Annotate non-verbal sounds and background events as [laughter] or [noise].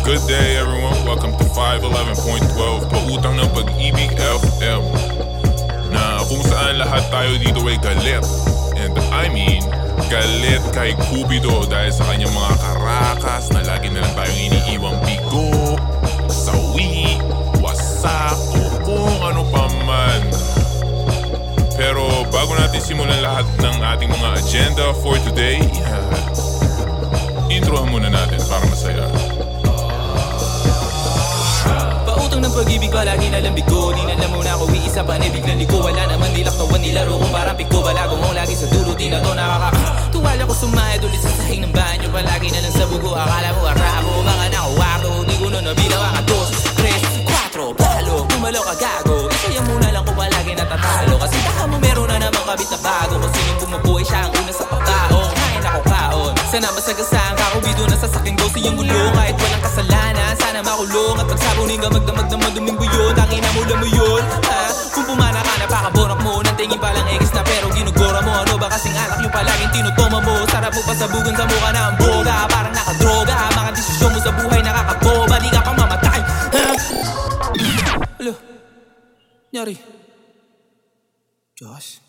Good day everyone, welcome to 511.12 Pautang ng Pag-ibig FM Na kung saan lahat tayo dito ay galit. And I mean, galit kay Cupido Dahil sa kanyang mga karakas Na lagi na lang tayong iniiwang bigo Sawi, wasak o kung ano pa man. Pero bago natin simulan lahat ng ating mga agenda for today [laughs] Introhan muna natin para Pautang ng pag-ibig palagi na lambig ko Di na alam muna ako iisa pa nibig na liko Wala naman nilaktawan nilaro ko parang piko Balago mo lagi sa dulo di na to nakaka Tuwala ko sumahid ulit sa sahig ng banyo Palagi na lang sa bugo. Akala mo arabo Mga nakawato Di ko na nabilang ang dos, tres, quatro Palo, pumalo ka gago. Isaya muna lang ko palagi natatalo. Kasi baka mo meron na naman kabit na bago. Kung sinong bumubuhay siya ang una sa pagkaon. Kain ako kaon. Sana masagasaan ka Kubido na sa saking go siyang gulo Kahit walang kasalanan Sana makulong At pagsabunin ka magdamag na maduming buyon Tangina mo lang mo yun ha? Kung pumana ka napakabonak mo. Nang tingin palang egis na pero ginugora mo. Ano ba kasing alak yung palaging tinutoma mo? Sarap mo pasabugan sa mukha na ang boga. Parang nakadroga Mga desisyon mo sa buhay nakakaboba. Di ka pa mamatay ha? Nyari. Josh